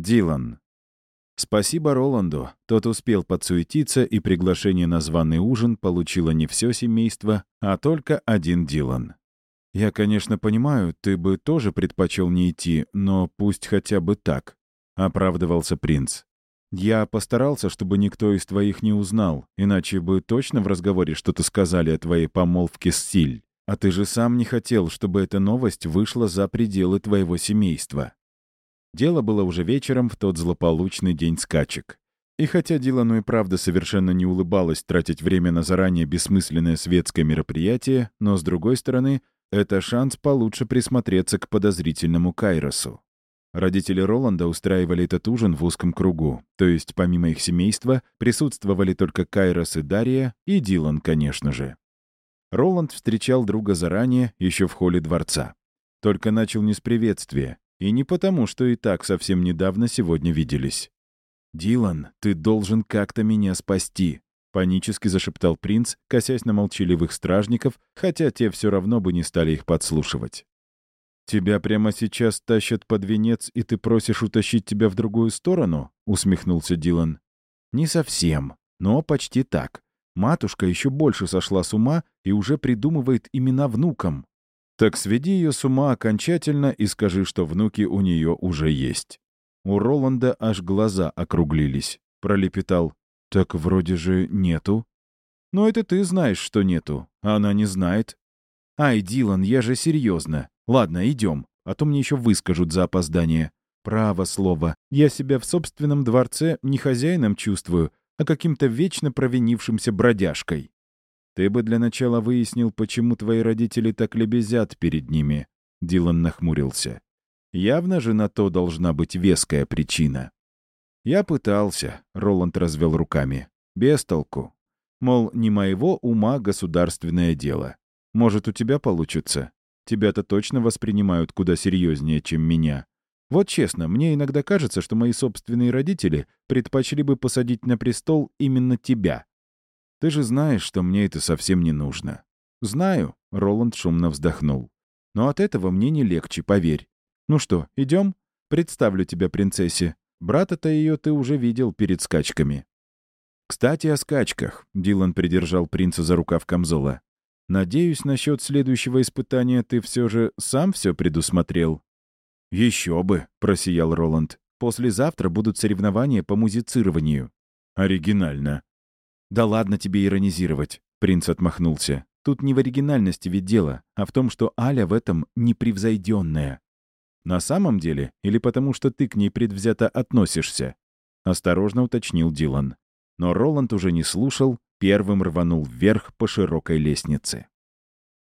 Дилан. Спасибо Роланду. Тот успел подсуетиться, и приглашение на званый ужин получило не все семейство, а только один Дилан. «Я, конечно, понимаю, ты бы тоже предпочел не идти, но пусть хотя бы так», — оправдывался принц. «Я постарался, чтобы никто из твоих не узнал, иначе бы точно в разговоре что-то сказали о твоей помолвке с Силь. А ты же сам не хотел, чтобы эта новость вышла за пределы твоего семейства». Дело было уже вечером в тот злополучный день скачек. И хотя Дилану и правда совершенно не улыбалось тратить время на заранее бессмысленное светское мероприятие, но, с другой стороны, это шанс получше присмотреться к подозрительному Кайросу. Родители Роланда устраивали этот ужин в узком кругу, то есть помимо их семейства присутствовали только Кайрос и Дарья, и Дилан, конечно же. Роланд встречал друга заранее, еще в холле дворца. Только начал не с приветствия, и не потому, что и так совсем недавно сегодня виделись. «Дилан, ты должен как-то меня спасти», — панически зашептал принц, косясь на молчаливых стражников, хотя те все равно бы не стали их подслушивать. «Тебя прямо сейчас тащат под венец, и ты просишь утащить тебя в другую сторону?» — усмехнулся Дилан. «Не совсем, но почти так. Матушка еще больше сошла с ума и уже придумывает имена внукам. Так сведи ее с ума окончательно и скажи, что внуки у нее уже есть. У Роланда аж глаза округлились. Пролепетал. «Так вроде же нету». «Но это ты знаешь, что нету, она не знает». «Ай, Дилан, я же серьезно. Ладно, идем, а то мне еще выскажут за опоздание. Право слово, я себя в собственном дворце не хозяином чувствую, а каким-то вечно провинившимся бродяжкой». «Ты бы для начала выяснил, почему твои родители так лебезят перед ними», — Дилан нахмурился. «Явно же на то должна быть веская причина». «Я пытался», — Роланд развел руками. «Без толку. Мол, не моего ума государственное дело. Может, у тебя получится? Тебя-то точно воспринимают куда серьезнее, чем меня. Вот честно, мне иногда кажется, что мои собственные родители предпочли бы посадить на престол именно тебя. Ты же знаешь, что мне это совсем не нужно». «Знаю», — Роланд шумно вздохнул. «Но от этого мне не легче, поверь. Ну что, идем? Представлю тебя принцессе. Брата-то ее ты уже видел перед скачками». «Кстати, о скачках», — Дилан придержал принца за рукав камзола. «Надеюсь, насчет следующего испытания ты все же сам все предусмотрел». «Еще бы», — просиял Роланд. «Послезавтра будут соревнования по музицированию». «Оригинально», «Да ладно тебе иронизировать», — принц отмахнулся. «Тут не в оригинальности ведь дело, а в том, что Аля в этом непревзойденная». «На самом деле? Или потому, что ты к ней предвзято относишься?» — осторожно уточнил Дилан. Но Роланд уже не слушал, первым рванул вверх по широкой лестнице.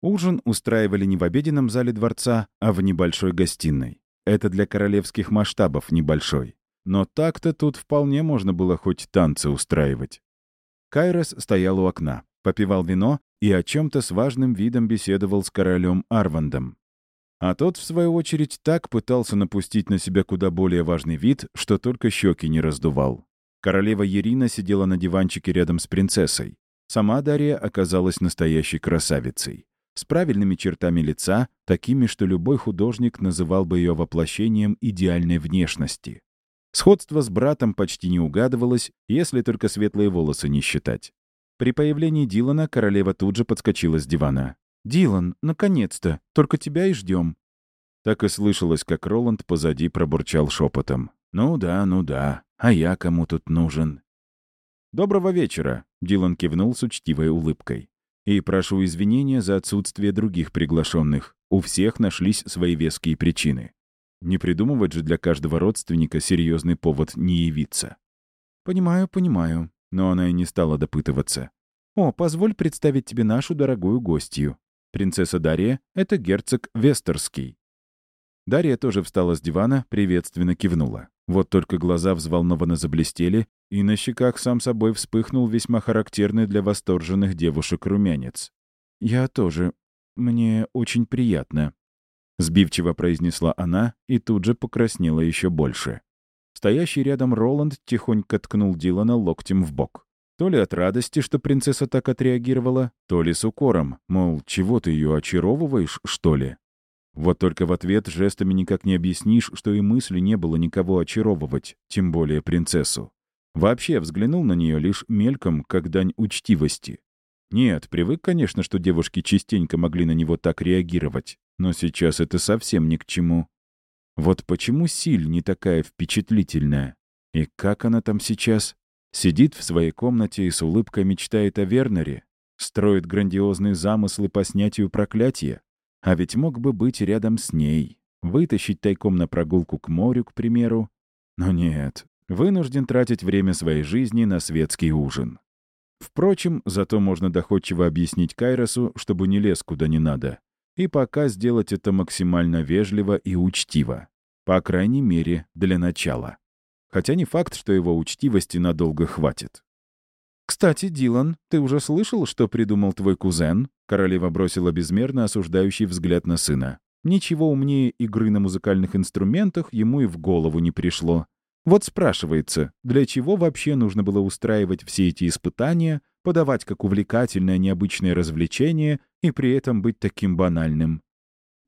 Ужин устраивали не в обеденном зале дворца, а в небольшой гостиной. Это для королевских масштабов небольшой. Но так-то тут вполне можно было хоть танцы устраивать. Кайрос стоял у окна, попивал вино и о чем-то с важным видом беседовал с королем Арвандом. А тот, в свою очередь, так пытался напустить на себя куда более важный вид, что только щеки не раздувал. Королева Ирина сидела на диванчике рядом с принцессой. Сама Дарья оказалась настоящей красавицей. С правильными чертами лица, такими, что любой художник называл бы ее воплощением идеальной внешности. Сходство с братом почти не угадывалось, если только светлые волосы не считать. При появлении Дилана королева тут же подскочила с дивана. «Дилан, наконец-то! Только тебя и ждем. Так и слышалось, как Роланд позади пробурчал шепотом. «Ну да, ну да. А я кому тут нужен?» «Доброго вечера», — Дилан кивнул с учтивой улыбкой. «И прошу извинения за отсутствие других приглашенных. У всех нашлись свои веские причины. Не придумывать же для каждого родственника серьезный повод не явиться. «Понимаю, понимаю», но она и не стала допытываться. «О, позволь представить тебе нашу дорогую гостью. Принцесса Дарья — это герцог Вестерский». Дарья тоже встала с дивана, приветственно кивнула. Вот только глаза взволнованно заблестели, и на щеках сам собой вспыхнул весьма характерный для восторженных девушек румянец. «Я тоже. Мне очень приятно», Сбивчиво произнесла она и тут же покраснела еще больше. Стоящий рядом Роланд тихонько ткнул Дилана локтем в бок. То ли от радости, что принцесса так отреагировала, то ли с укором, мол, чего ты ее очаровываешь, что ли? Вот только в ответ жестами никак не объяснишь, что и мысли не было никого очаровывать, тем более принцессу. Вообще взглянул на нее лишь мельком, как дань учтивости. Нет, привык, конечно, что девушки частенько могли на него так реагировать, но сейчас это совсем ни к чему. Вот почему Силь не такая впечатлительная? И как она там сейчас? Сидит в своей комнате и с улыбкой мечтает о Вернере? Строит грандиозные замыслы по снятию проклятия? А ведь мог бы быть рядом с ней. Вытащить тайком на прогулку к морю, к примеру. Но нет, вынужден тратить время своей жизни на светский ужин. Впрочем, зато можно доходчиво объяснить Кайросу, чтобы не лез куда не надо. И пока сделать это максимально вежливо и учтиво. По крайней мере, для начала. Хотя не факт, что его учтивости надолго хватит. «Кстати, Дилан, ты уже слышал, что придумал твой кузен?» Королева бросила безмерно осуждающий взгляд на сына. Ничего умнее игры на музыкальных инструментах ему и в голову не пришло. Вот спрашивается, для чего вообще нужно было устраивать все эти испытания, подавать как увлекательное необычное развлечение и при этом быть таким банальным?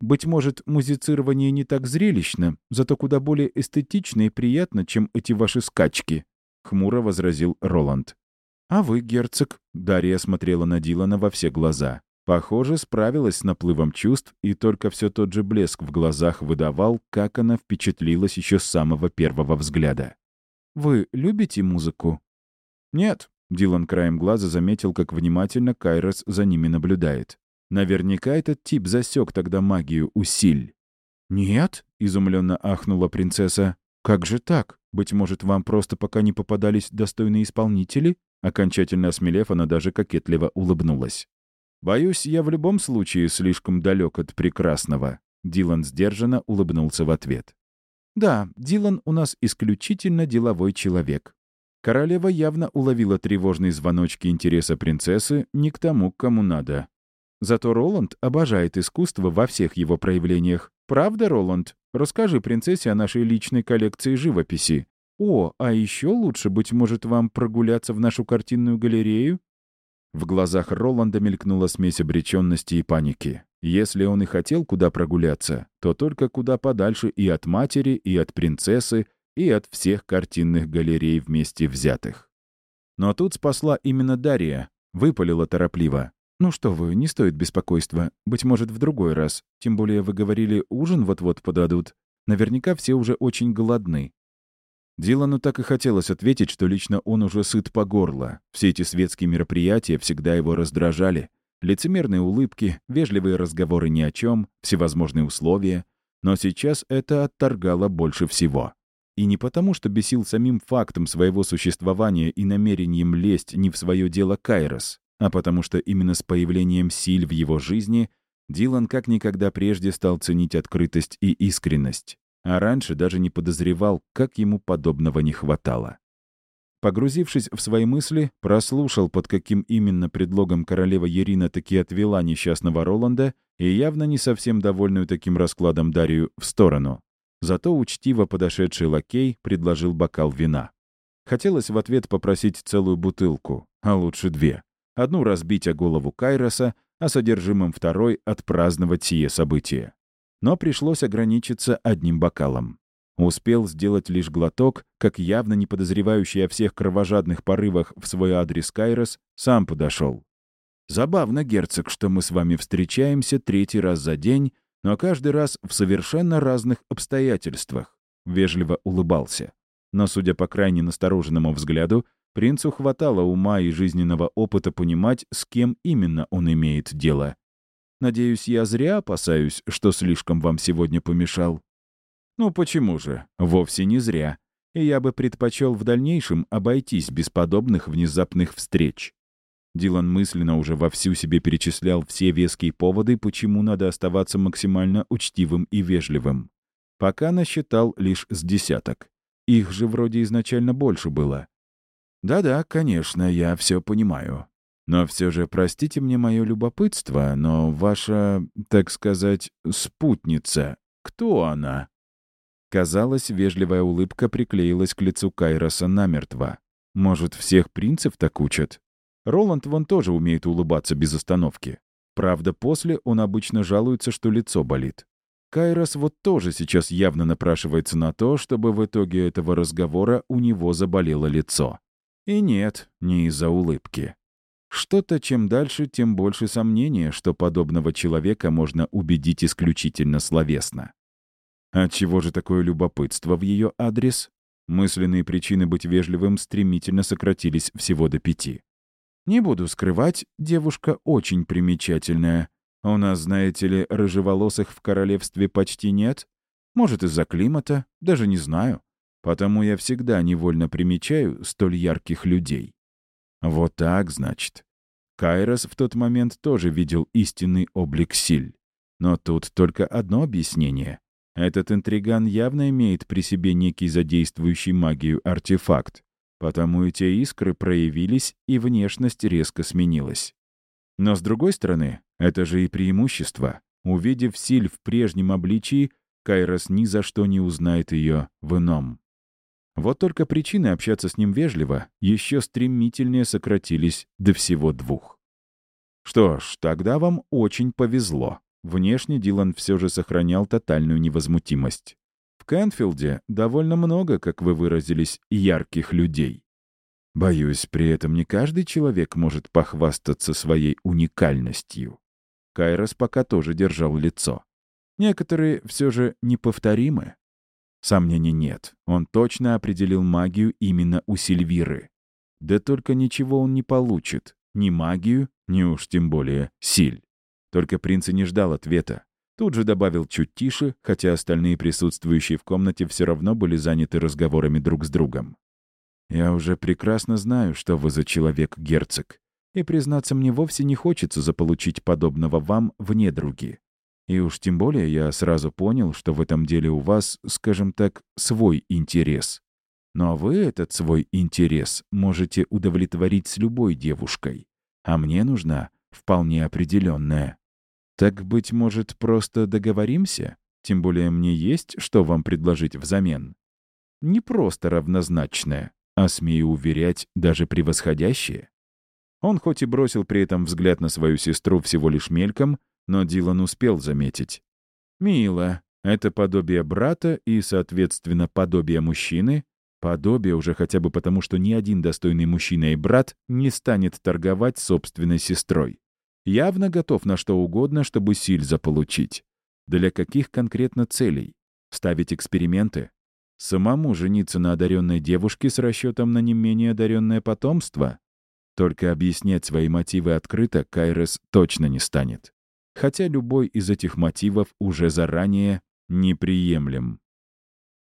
Быть может, музицирование не так зрелищно, зато куда более эстетично и приятно, чем эти ваши скачки», — хмуро возразил Роланд. «А вы, герцог?» — Дарья смотрела на Дилана во все глаза. Похоже, справилась с наплывом чувств, и только все тот же блеск в глазах выдавал, как она впечатлилась еще с самого первого взгляда. «Вы любите музыку?» «Нет», — Дилан краем глаза заметил, как внимательно Кайрос за ними наблюдает. Наверняка этот тип засек тогда магию усиль. «Нет?» — изумленно ахнула принцесса. «Как же так? Быть может, вам просто пока не попадались достойные исполнители?» Окончательно осмелев, она даже кокетливо улыбнулась. «Боюсь, я в любом случае слишком далек от прекрасного», — Дилан сдержанно улыбнулся в ответ. «Да, Дилан у нас исключительно деловой человек». Королева явно уловила тревожные звоночки интереса принцессы не к тому, кому надо. Зато Роланд обожает искусство во всех его проявлениях. Правда, Роланд? Расскажи принцессе о нашей личной коллекции живописи. «О, а еще лучше, быть может, вам прогуляться в нашу картинную галерею?» В глазах Роланда мелькнула смесь обреченности и паники. Если он и хотел куда прогуляться, то только куда подальше и от матери, и от принцессы, и от всех картинных галерей вместе взятых. Но тут спасла именно Дарья, выпалила торопливо. «Ну что вы, не стоит беспокойства. Быть может, в другой раз. Тем более вы говорили, ужин вот-вот подадут. Наверняка все уже очень голодны. Дилану так и хотелось ответить, что лично он уже сыт по горло. Все эти светские мероприятия всегда его раздражали. Лицемерные улыбки, вежливые разговоры ни о чем, всевозможные условия. Но сейчас это отторгало больше всего. И не потому, что бесил самим фактом своего существования и намерением лезть не в свое дело Кайрос, а потому что именно с появлением Силь в его жизни Дилан как никогда прежде стал ценить открытость и искренность а раньше даже не подозревал, как ему подобного не хватало. Погрузившись в свои мысли, прослушал, под каким именно предлогом королева Ерина таки отвела несчастного Роланда и явно не совсем довольную таким раскладом Дарью в сторону. Зато учтиво подошедший лакей предложил бокал вина. Хотелось в ответ попросить целую бутылку, а лучше две. Одну разбить о голову Кайроса, а содержимым второй отпраздновать сие событие но пришлось ограничиться одним бокалом. Успел сделать лишь глоток, как явно не подозревающий о всех кровожадных порывах в свой адрес Кайрос, сам подошел. «Забавно, герцог, что мы с вами встречаемся третий раз за день, но каждый раз в совершенно разных обстоятельствах», — вежливо улыбался. Но, судя по крайне настороженному взгляду, принцу хватало ума и жизненного опыта понимать, с кем именно он имеет дело. Надеюсь, я зря опасаюсь, что слишком вам сегодня помешал. Ну почему же? Вовсе не зря. И я бы предпочел в дальнейшем обойтись без подобных внезапных встреч. Дилан мысленно уже вовсю себе перечислял все веские поводы, почему надо оставаться максимально учтивым и вежливым. Пока насчитал лишь с десяток. Их же вроде изначально больше было. «Да-да, конечно, я все понимаю. Но все же простите мне мое любопытство, но ваша, так сказать, спутница, кто она?» Казалось, вежливая улыбка приклеилась к лицу Кайроса намертво. «Может, всех принцев так учат?» Роланд вон тоже умеет улыбаться без остановки. Правда, после он обычно жалуется, что лицо болит. Кайрос вот тоже сейчас явно напрашивается на то, чтобы в итоге этого разговора у него заболело лицо. И нет, не из-за улыбки. Что-то чем дальше, тем больше сомнения, что подобного человека можно убедить исключительно словесно. Отчего же такое любопытство в ее адрес? Мысленные причины быть вежливым стремительно сократились всего до пяти. Не буду скрывать, девушка очень примечательная. У нас, знаете ли, рыжеволосых в королевстве почти нет. Может, из-за климата, даже не знаю. Потому я всегда невольно примечаю столь ярких людей. Вот так, значит. Кайрос в тот момент тоже видел истинный облик Силь. Но тут только одно объяснение. Этот интриган явно имеет при себе некий задействующий магию артефакт, потому и те искры проявились, и внешность резко сменилась. Но с другой стороны, это же и преимущество. Увидев Силь в прежнем обличии, Кайрос ни за что не узнает ее в ином. Вот только причины общаться с ним вежливо еще стремительнее сократились до всего двух. Что ж, тогда вам очень повезло. Внешне Дилан все же сохранял тотальную невозмутимость. В Кэнфилде довольно много, как вы выразились, ярких людей. Боюсь, при этом не каждый человек может похвастаться своей уникальностью. Кайрос пока тоже держал лицо. Некоторые все же неповторимы. Сомнений нет, он точно определил магию именно у Сильвиры. Да только ничего он не получит, ни магию, ни уж тем более силь. Только принц и не ждал ответа. Тут же добавил чуть тише, хотя остальные присутствующие в комнате все равно были заняты разговорами друг с другом. «Я уже прекрасно знаю, что вы за человек, герцог, и, признаться, мне вовсе не хочется заполучить подобного вам в недруги. И уж тем более я сразу понял, что в этом деле у вас, скажем так, свой интерес. Но вы этот свой интерес можете удовлетворить с любой девушкой, а мне нужна вполне определенная. Так, быть может, просто договоримся? Тем более мне есть, что вам предложить взамен. Не просто равнозначное, а, смею уверять, даже превосходящее. Он хоть и бросил при этом взгляд на свою сестру всего лишь мельком, но Дилан успел заметить. «Мило. Это подобие брата и, соответственно, подобие мужчины. Подобие уже хотя бы потому, что ни один достойный мужчина и брат не станет торговать собственной сестрой. Явно готов на что угодно, чтобы силь заполучить. Для каких конкретно целей? Ставить эксперименты? Самому жениться на одаренной девушке с расчетом на не менее одаренное потомство? Только объяснять свои мотивы открыто Кайрес точно не станет. Хотя любой из этих мотивов уже заранее неприемлем.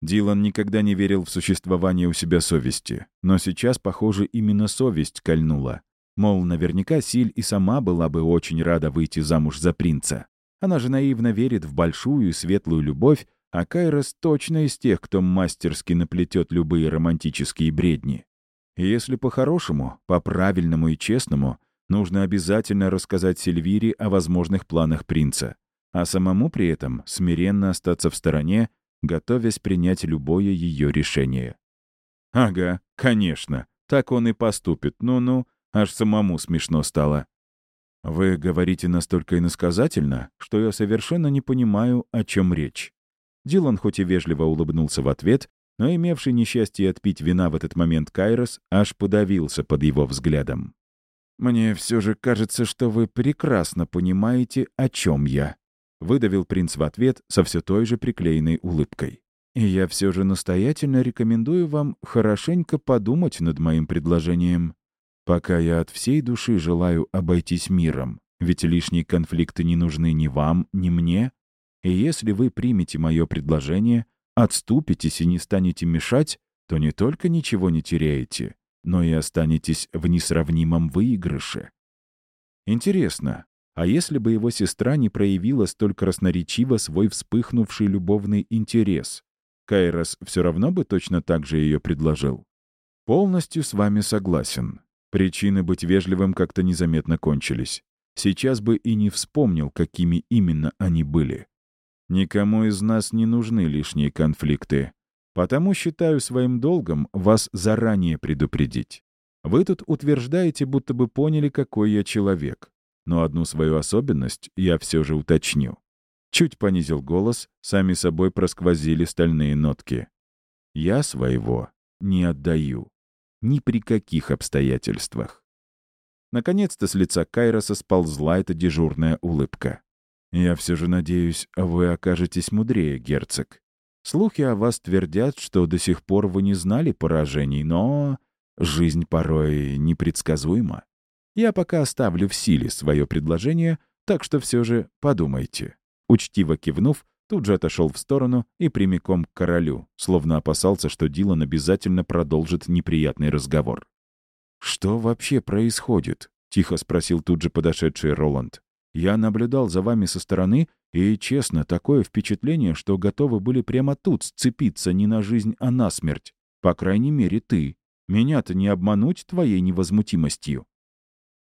Дилан никогда не верил в существование у себя совести, но сейчас, похоже, именно совесть кольнула. Мол, наверняка Силь и сама была бы очень рада выйти замуж за принца. Она же наивно верит в большую и светлую любовь, а Кайрос точно из тех, кто мастерски наплетет любые романтические бредни. И если по-хорошему, по-правильному и честному, нужно обязательно рассказать Сильвире о возможных планах принца, а самому при этом смиренно остаться в стороне, готовясь принять любое ее решение. «Ага, конечно, так он и поступит. Ну-ну, аж самому смешно стало». «Вы говорите настолько иносказательно, что я совершенно не понимаю, о чем речь». Дилан хоть и вежливо улыбнулся в ответ, но имевший несчастье отпить вина в этот момент Кайрос аж подавился под его взглядом. «Мне все же кажется, что вы прекрасно понимаете, о чем я», — выдавил принц в ответ со все той же приклеенной улыбкой. «И я все же настоятельно рекомендую вам хорошенько подумать над моим предложением. Пока я от всей души желаю обойтись миром, ведь лишние конфликты не нужны ни вам, ни мне, и если вы примете мое предложение, отступитесь и не станете мешать, то не только ничего не теряете, но и останетесь в несравнимом выигрыше. Интересно, а если бы его сестра не проявила столь красноречиво свой вспыхнувший любовный интерес, Кайрос все равно бы точно так же ее предложил? Полностью с вами согласен. Причины быть вежливым как-то незаметно кончились. Сейчас бы и не вспомнил, какими именно они были. Никому из нас не нужны лишние конфликты. Потому считаю своим долгом вас заранее предупредить. Вы тут утверждаете, будто бы поняли, какой я человек. Но одну свою особенность я все же уточню. Чуть понизил голос, сами собой просквозили стальные нотки. «Я своего не отдаю. Ни при каких обстоятельствах». Наконец-то с лица Кайроса сползла эта дежурная улыбка. «Я все же надеюсь, вы окажетесь мудрее, герцог. Слухи о вас твердят, что до сих пор вы не знали поражений, но жизнь порой непредсказуема. Я пока оставлю в силе свое предложение, так что все же подумайте». Учтиво кивнув, тут же отошел в сторону и прямиком к королю, словно опасался, что Дилан обязательно продолжит неприятный разговор. «Что вообще происходит?» — тихо спросил тут же подошедший Роланд. «Я наблюдал за вами со стороны, и, честно, такое впечатление, что готовы были прямо тут сцепиться не на жизнь, а на смерть. По крайней мере, ты. Меня-то не обмануть твоей невозмутимостью».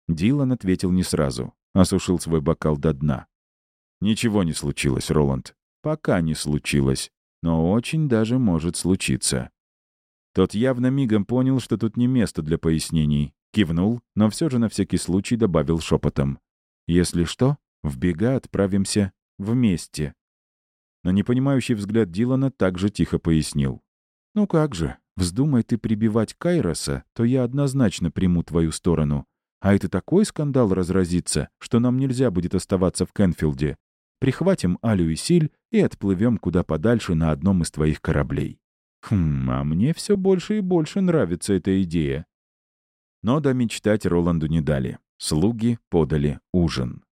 Дилан ответил не сразу, осушил свой бокал до дна. «Ничего не случилось, Роланд. Пока не случилось. Но очень даже может случиться». Тот явно мигом понял, что тут не место для пояснений. Кивнул, но все же на всякий случай добавил шепотом. «Если что, в бега отправимся вместе». На непонимающий взгляд Дилана также тихо пояснил. «Ну как же, вздумай ты прибивать Кайроса, то я однозначно приму твою сторону. А это такой скандал разразится, что нам нельзя будет оставаться в Кенфилде. Прихватим Алю и Силь и отплывем куда подальше на одном из твоих кораблей. Хм, а мне все больше и больше нравится эта идея. Но домечтать Роланду не дали. Слуги подали ужин.